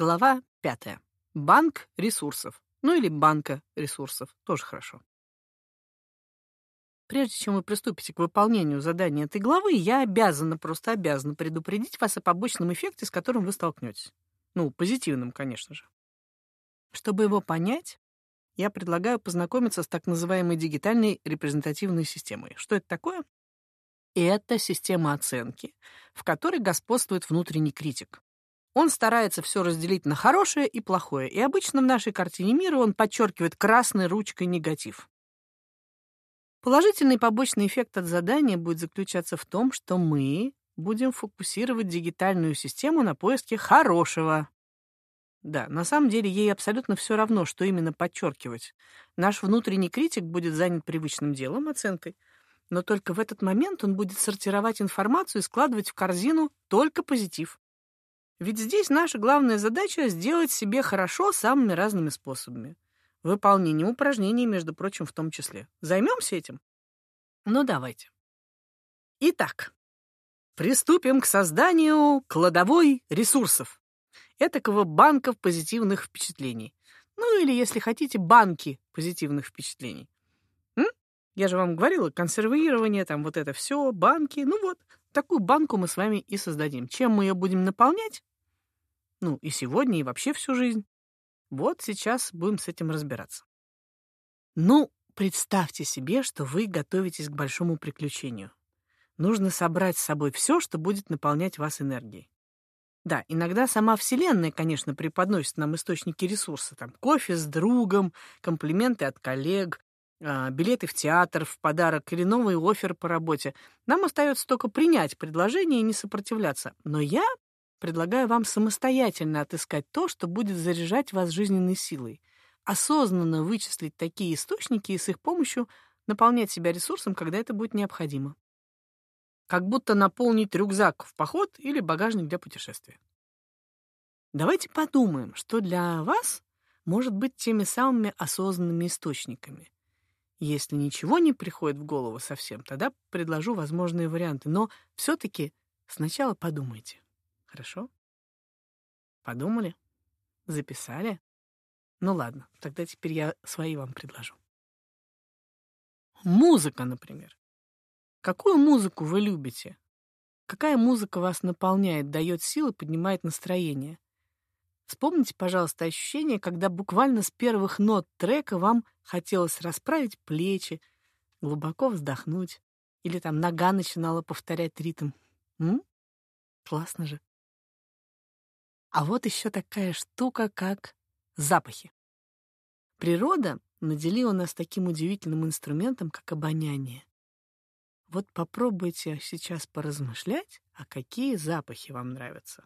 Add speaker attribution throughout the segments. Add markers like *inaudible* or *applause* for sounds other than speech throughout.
Speaker 1: Глава пятая. Банк ресурсов. Ну или банка ресурсов. Тоже хорошо. Прежде чем вы приступите к выполнению задания этой главы, я обязана, просто обязана предупредить вас о побочном эффекте, с которым вы столкнетесь. Ну, позитивным, конечно же. Чтобы его понять, я предлагаю познакомиться с так называемой дигитальной репрезентативной системой. Что это такое? Это система оценки, в которой господствует внутренний критик. Он старается все разделить на хорошее и плохое, и обычно в нашей картине мира он подчеркивает красной ручкой негатив. Положительный побочный эффект от задания будет заключаться в том, что мы будем фокусировать дигитальную систему на поиске хорошего. Да, на самом деле ей абсолютно все равно, что именно подчеркивать. Наш внутренний критик будет занят привычным делом, оценкой, но только в этот момент он будет сортировать информацию и складывать в корзину только позитив. Ведь здесь наша главная задача — сделать себе хорошо самыми разными способами. Выполнение упражнений, между прочим, в том числе. Займемся этим? Ну, давайте. Итак, приступим к созданию кладовой ресурсов. Этакого банков позитивных впечатлений. Ну, или, если хотите, банки позитивных впечатлений. М? Я же вам говорила, консервирование, там вот это все, банки. Ну вот, такую банку мы с вами и создадим. Чем мы ее будем наполнять? Ну, и сегодня, и вообще всю жизнь. Вот сейчас будем с этим разбираться. Ну, представьте себе, что вы готовитесь к большому приключению. Нужно собрать с собой все, что будет наполнять вас энергией. Да, иногда сама Вселенная, конечно, преподносит нам источники ресурса. Там кофе с другом, комплименты от коллег, а, билеты в театр в подарок или новый офер по работе. Нам остается только принять предложение и не сопротивляться. Но я Предлагаю вам самостоятельно отыскать то, что будет заряжать вас жизненной силой. Осознанно вычислить такие источники и с их помощью наполнять себя ресурсом, когда это будет необходимо. Как будто наполнить рюкзак в поход или багажник для путешествия. Давайте подумаем, что для вас может быть теми самыми осознанными источниками. Если ничего не приходит в голову совсем, тогда предложу возможные варианты, но все-таки сначала подумайте. Хорошо? Подумали? Записали? Ну ладно, тогда теперь я свои вам предложу. Музыка, например. Какую музыку вы любите? Какая музыка вас наполняет, дает силы, поднимает настроение? Вспомните, пожалуйста, ощущение, когда буквально с первых нот трека вам хотелось расправить плечи, глубоко вздохнуть, или там нога начинала повторять ритм. М? Классно же. А вот еще такая штука, как запахи. Природа наделила нас таким удивительным инструментом, как обоняние. Вот попробуйте сейчас поразмышлять, а какие запахи вам нравятся.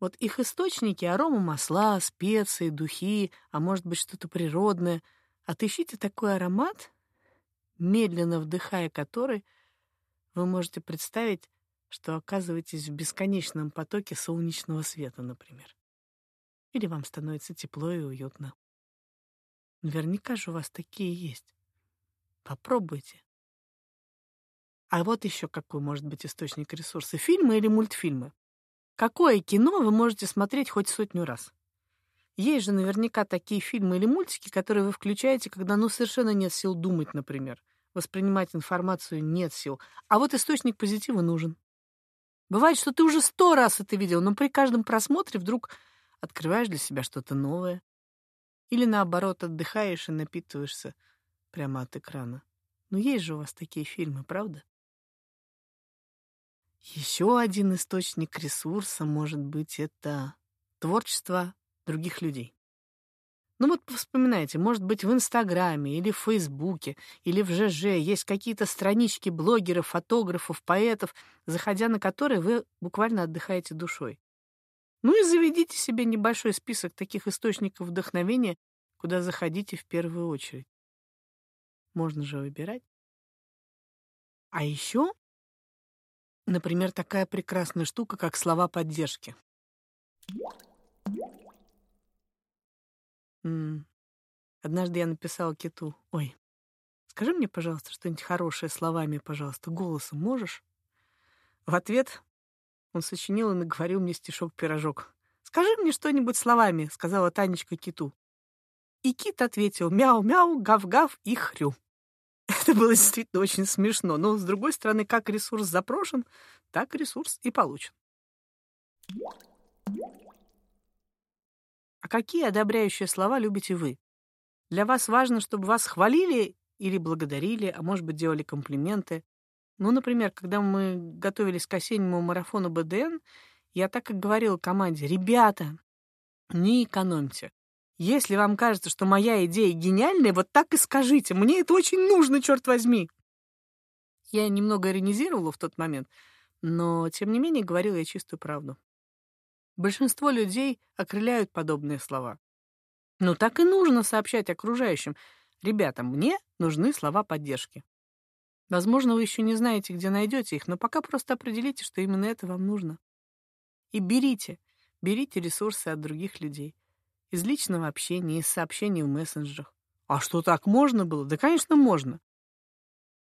Speaker 1: Вот их источники — арома масла, специи, духи, а может быть что-то природное. Отыщите такой аромат, медленно вдыхая который, вы можете представить что оказываетесь в бесконечном потоке солнечного света, например. Или вам становится тепло и уютно. Наверняка же у вас такие есть. Попробуйте. А вот еще какой может быть источник ресурса. Фильмы или мультфильмы? Какое кино вы можете смотреть хоть сотню раз? Есть же наверняка такие фильмы или мультики, которые вы включаете, когда ну совершенно нет сил думать, например. Воспринимать информацию нет сил. А вот источник позитива нужен. Бывает, что ты уже сто раз это видел, но при каждом просмотре вдруг открываешь для себя что-то новое. Или наоборот, отдыхаешь и напитываешься прямо от экрана. Но есть же у вас такие фильмы, правда? Еще один источник ресурса может быть это творчество других людей. Ну вот вспоминайте, может быть, в Инстаграме или в Фейсбуке или в ЖЖ есть какие-то странички блогеров, фотографов, поэтов, заходя на которые вы буквально отдыхаете душой. Ну и заведите себе небольшой список таких источников вдохновения, куда заходите в первую очередь. Можно же выбирать. А еще, например, такая прекрасная штука, как слова поддержки. М. Однажды я написала киту: "Ой, скажи мне, пожалуйста, что-нибудь хорошее словами, пожалуйста, голосом можешь?" В ответ он сочинил и наговорил мне стишок-пирожок, «Скажи мне что-нибудь словами», — сказала Танечка киту. И кит ответил «мяу-мяу, гав-гав и хрю». Это было действительно очень смешно, но, с другой стороны, как ресурс запрошен, так ресурс и получен. А какие одобряющие слова любите вы? Для вас важно, чтобы вас хвалили или благодарили, а может быть, делали комплименты. Ну, например, когда мы готовились к осеннему марафону БДН, я так и говорила команде, ребята, не экономьте. Если вам кажется, что моя идея гениальная, вот так и скажите. Мне это очень нужно, черт возьми. Я немного иронизировала в тот момент, но, тем не менее, говорила я чистую правду. Большинство людей окрыляют подобные слова. Но так и нужно сообщать окружающим. Ребята, мне нужны слова поддержки. Возможно, вы еще не знаете, где найдете их, но пока просто определите, что именно это вам нужно. И берите, берите ресурсы от других людей. Из личного общения, из сообщений в мессенджерах. А что, так можно было? Да, конечно, можно.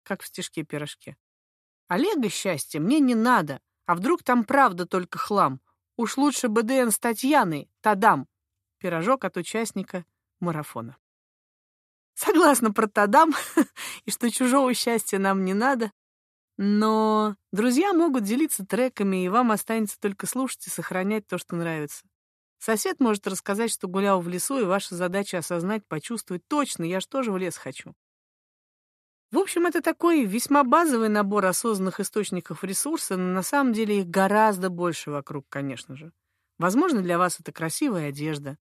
Speaker 1: Как в стишке-пирожке. Олега счастья мне не надо, а вдруг там правда только хлам. Уж лучше БДН с Татьяной, Тадам. Пирожок от участника марафона. Согласна про Тадам, *laughs* и что чужого счастья нам не надо. Но друзья могут делиться треками, и вам останется только слушать и сохранять то, что нравится. Сосед может рассказать, что гулял в лесу, и ваша задача осознать, почувствовать точно, я ж тоже в лес хочу. В общем, это такой весьма базовый набор осознанных источников ресурса, но на самом деле их гораздо больше вокруг, конечно же. Возможно, для вас это красивая одежда,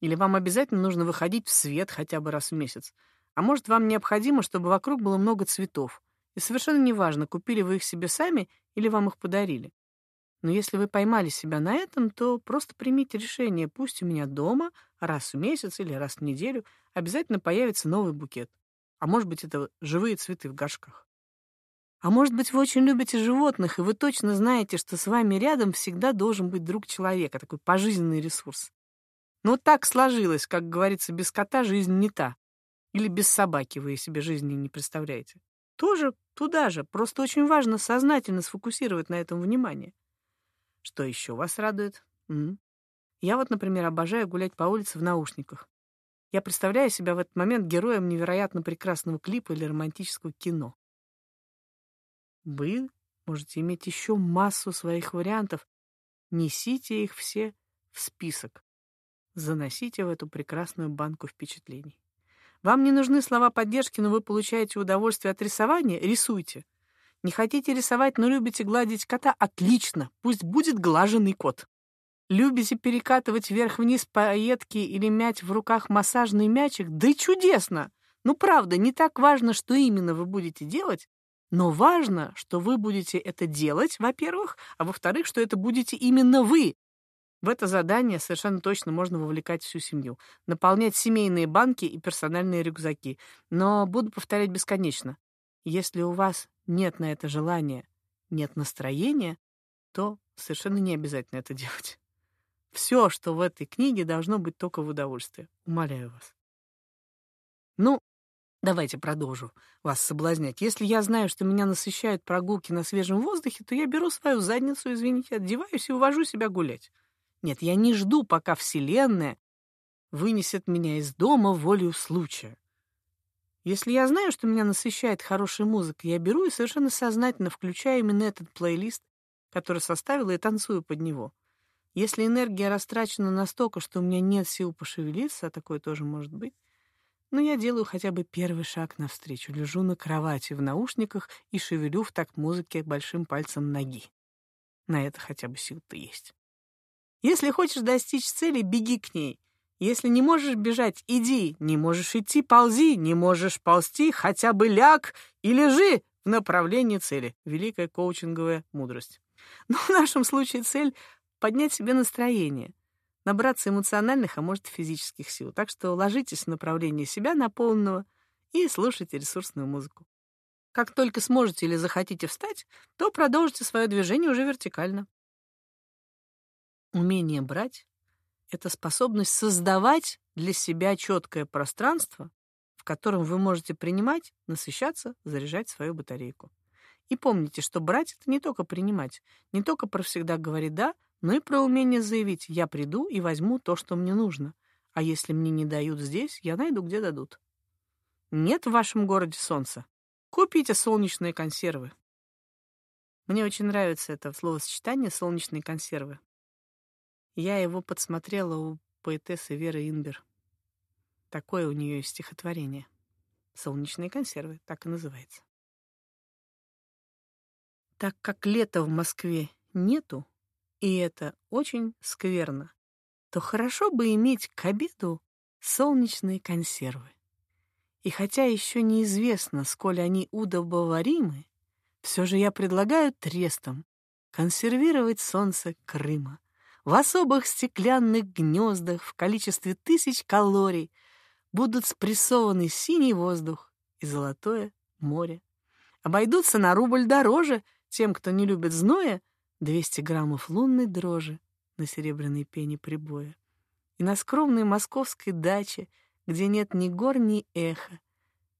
Speaker 1: или вам обязательно нужно выходить в свет хотя бы раз в месяц, а может, вам необходимо, чтобы вокруг было много цветов, и совершенно неважно, купили вы их себе сами или вам их подарили. Но если вы поймали себя на этом, то просто примите решение, пусть у меня дома раз в месяц или раз в неделю обязательно появится новый букет. А может быть, это живые цветы в горшках. А может быть, вы очень любите животных, и вы точно знаете, что с вами рядом всегда должен быть друг человека, такой пожизненный ресурс. Но так сложилось, как говорится, без кота жизнь не та. Или без собаки вы себе жизни не представляете. Тоже туда же, просто очень важно сознательно сфокусировать на этом внимание. Что еще вас радует? М -м. Я вот, например, обожаю гулять по улице в наушниках. Я представляю себя в этот момент героем невероятно прекрасного клипа или романтического кино. Вы можете иметь еще массу своих вариантов. Несите их все в список. Заносите в эту прекрасную банку впечатлений. Вам не нужны слова поддержки, но вы получаете удовольствие от рисования? Рисуйте. Не хотите рисовать, но любите гладить кота? Отлично, пусть будет глаженный кот. Любите перекатывать вверх-вниз пайетки или мять в руках массажный мячик? Да чудесно! Ну, правда, не так важно, что именно вы будете делать, но важно, что вы будете это делать, во-первых, а во-вторых, что это будете именно вы. В это задание совершенно точно можно вовлекать всю семью, наполнять семейные банки и персональные рюкзаки. Но буду повторять бесконечно. Если у вас нет на это желания, нет настроения, то совершенно не обязательно это делать. Все, что в этой книге, должно быть только в удовольствие. Умоляю вас. Ну, давайте продолжу вас соблазнять. Если я знаю, что меня насыщают прогулки на свежем воздухе, то я беру свою задницу, извините, одеваюсь и увожу себя гулять. Нет, я не жду, пока Вселенная вынесет меня из дома волею случая. Если я знаю, что меня насыщает хорошая музыка, я беру и совершенно сознательно включаю именно этот плейлист, который составила, и танцую под него. Если энергия растрачена настолько, что у меня нет сил пошевелиться, а такое тоже может быть, но я делаю хотя бы первый шаг навстречу, лежу на кровати в наушниках и шевелю в такт музыки большим пальцем ноги. На это хотя бы сил-то есть. Если хочешь достичь цели, беги к ней. Если не можешь бежать, иди. Не можешь идти, ползи. Не можешь ползти, хотя бы ляг и лежи в направлении цели. Великая коучинговая мудрость. *laughs* Но в нашем случае цель поднять себе настроение, набраться эмоциональных, а может, физических сил. Так что ложитесь в направлении себя наполненного и слушайте ресурсную музыку. Как только сможете или захотите встать, то продолжите свое движение уже вертикально. Умение брать — это способность создавать для себя четкое пространство, в котором вы можете принимать, насыщаться, заряжать свою батарейку. И помните, что брать — это не только принимать, не только про всегда говорить «да», но и про умение заявить «я приду и возьму то, что мне нужно, а если мне не дают здесь, я найду, где дадут». Нет в вашем городе солнца? Купите солнечные консервы. Мне очень нравится это словосочетание «солнечные консервы». Я его подсмотрела у поэтессы Веры Инбер. Такое у нее есть стихотворение. «Солнечные консервы», так и называется. Так как лета в Москве нету, и это очень скверно, то хорошо бы иметь к обеду солнечные консервы. И хотя еще неизвестно, сколь они удобоваримы, все же я предлагаю трестам консервировать солнце Крыма в особых стеклянных гнездах в количестве тысяч калорий будут спрессованы синий воздух и золотое море. Обойдутся на рубль дороже тем, кто не любит зноя, 200 граммов лунной дрожи на серебряной пене прибоя. И на скромной московской даче, где нет ни гор, ни эха,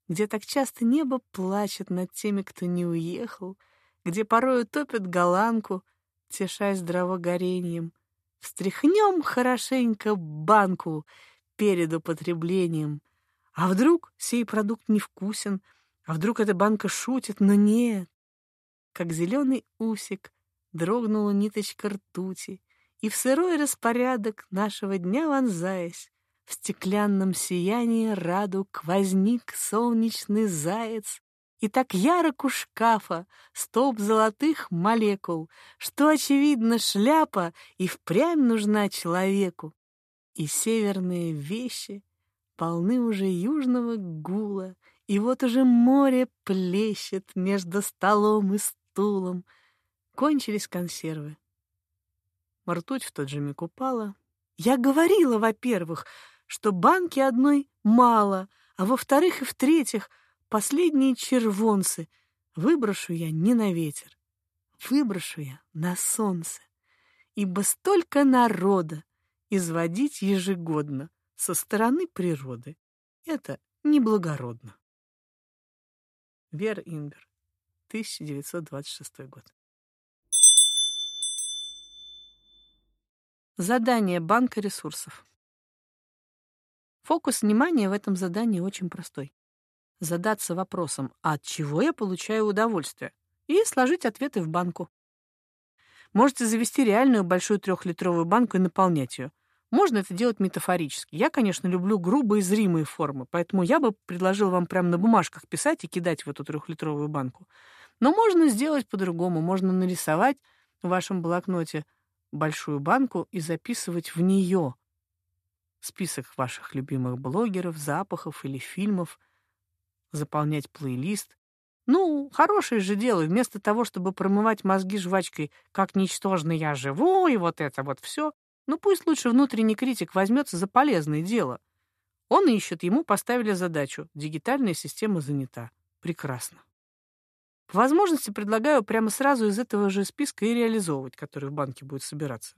Speaker 1: где так часто небо плачет над теми, кто не уехал, где порою топят голландку, тешась здравогорением. Встряхнем хорошенько банку перед употреблением. А вдруг сей продукт невкусен, а вдруг эта банка шутит, но нет. Как зеленый усик дрогнула ниточка ртути, и в сырой распорядок нашего дня вонзаясь, в стеклянном сиянии радуг возник солнечный заяц, и так ярок у шкафа столб золотых молекул, что, очевидно, шляпа и впрямь нужна человеку. И северные вещи полны уже южного гула, и вот уже море плещет между столом и стулом. Кончились консервы. Ртуть в тот же миг упала. Я говорила, во-первых, что банки одной мало, а во-вторых и в-третьих, последние червонцы выброшу я не на ветер, выброшу я на солнце, ибо столько народа изводить ежегодно со стороны природы — это неблагородно. Вера Инбер, 1926 год. Задание банка ресурсов. Фокус внимания в этом задании очень простой. Задаться вопросом, «А от чего я получаю удовольствие? И сложить ответы в банку. Можете завести реальную большую трехлитровую банку и наполнять ее. Можно это делать метафорически. Я, конечно, люблю грубые зримые формы, поэтому я бы предложил вам прямо на бумажках писать и кидать в эту трехлитровую банку. Но можно сделать по-другому. Можно нарисовать в вашем блокноте большую банку и записывать в нее список ваших любимых блогеров, запахов или фильмов, заполнять плейлист. Ну, хорошее же дело, вместо того, чтобы промывать мозги жвачкой, как ничтожно я живу, и вот это вот все, ну пусть лучше внутренний критик возьмется за полезное дело. Он ищет, ему поставили задачу. Дигитальная система занята. Прекрасно. По возможности предлагаю прямо сразу из этого же списка и реализовывать, который в банке будет собираться.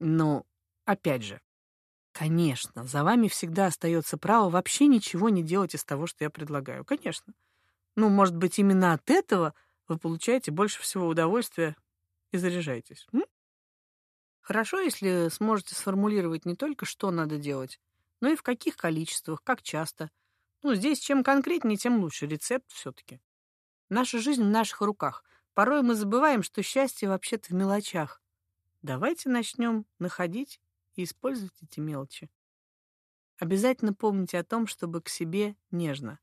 Speaker 1: Но, опять же, Конечно, за вами всегда остается право вообще ничего не делать из того, что я предлагаю. Конечно. Ну, может быть, именно от этого вы получаете больше всего удовольствия и заряжаетесь. М? Хорошо, если сможете сформулировать не только, что надо делать, но и в каких количествах, как часто. Ну, здесь чем конкретнее, тем лучше. Рецепт все-таки. Наша жизнь в наших руках. Порой мы забываем, что счастье вообще-то в мелочах. Давайте начнем находить и использовать эти мелочи. Обязательно помните о том, чтобы к себе нежно.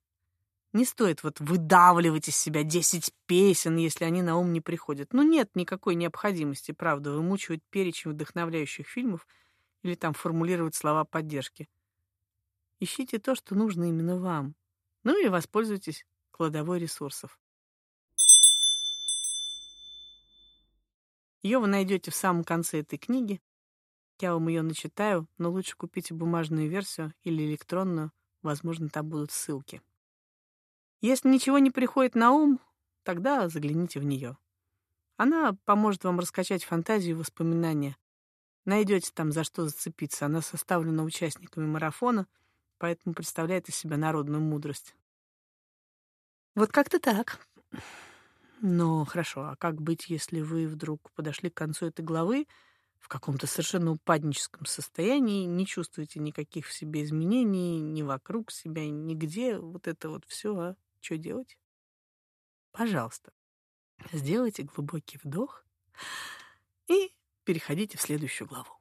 Speaker 1: Не стоит вот выдавливать из себя 10 песен, если они на ум не приходят. Ну, нет никакой необходимости, правда, вымучивать перечень вдохновляющих фильмов или там формулировать слова поддержки. Ищите то, что нужно именно вам. Ну или воспользуйтесь кладовой ресурсов. Ее вы найдете в самом конце этой книги. Я вам ее начитаю, но лучше купите бумажную версию или электронную, возможно, там будут ссылки. Если ничего не приходит на ум, тогда загляните в нее. Она поможет вам раскачать фантазию и воспоминания. Найдете там за что зацепиться. Она составлена участниками марафона, поэтому представляет из себя народную мудрость. Вот как-то так. Но хорошо, а как быть, если вы вдруг подошли к концу этой главы в каком-то совершенно упадническом состоянии, не чувствуете никаких в себе изменений, ни вокруг себя, нигде, вот это вот все, а что делать? Пожалуйста, сделайте глубокий вдох и переходите в следующую главу.